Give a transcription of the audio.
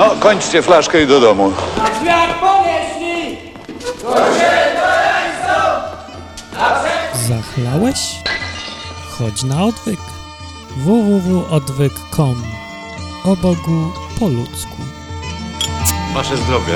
No, kończcie flaszkę i do domu. Jak ponieśli! Zachlałeś? Chodź na odwyk. www.odwyk.com O Bogu po ludzku. Wasze zdrowie.